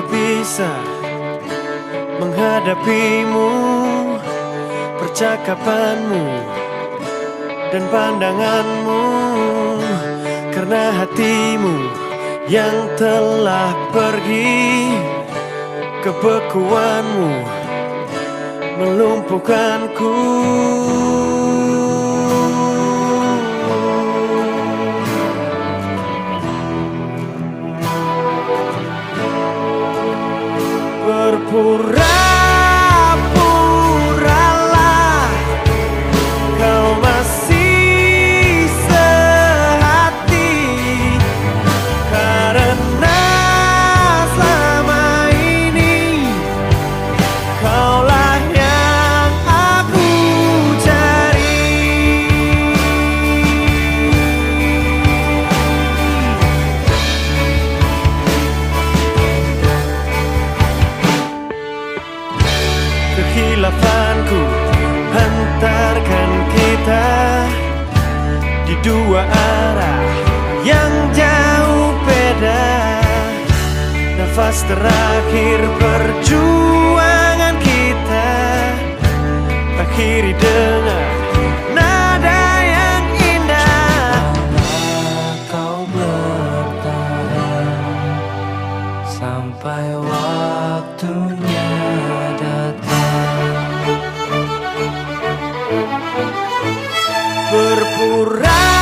tak bisa menghadapimu Percakapanmu dan pandanganmu. Karena hatimu yang telah pergi Kebekuanmu melumpuhkanku dua arah yang jauh beda. Nafas terakhir perjuangan kita Akhiri dengan nada yang indah. Kau bertahan sampai waktu O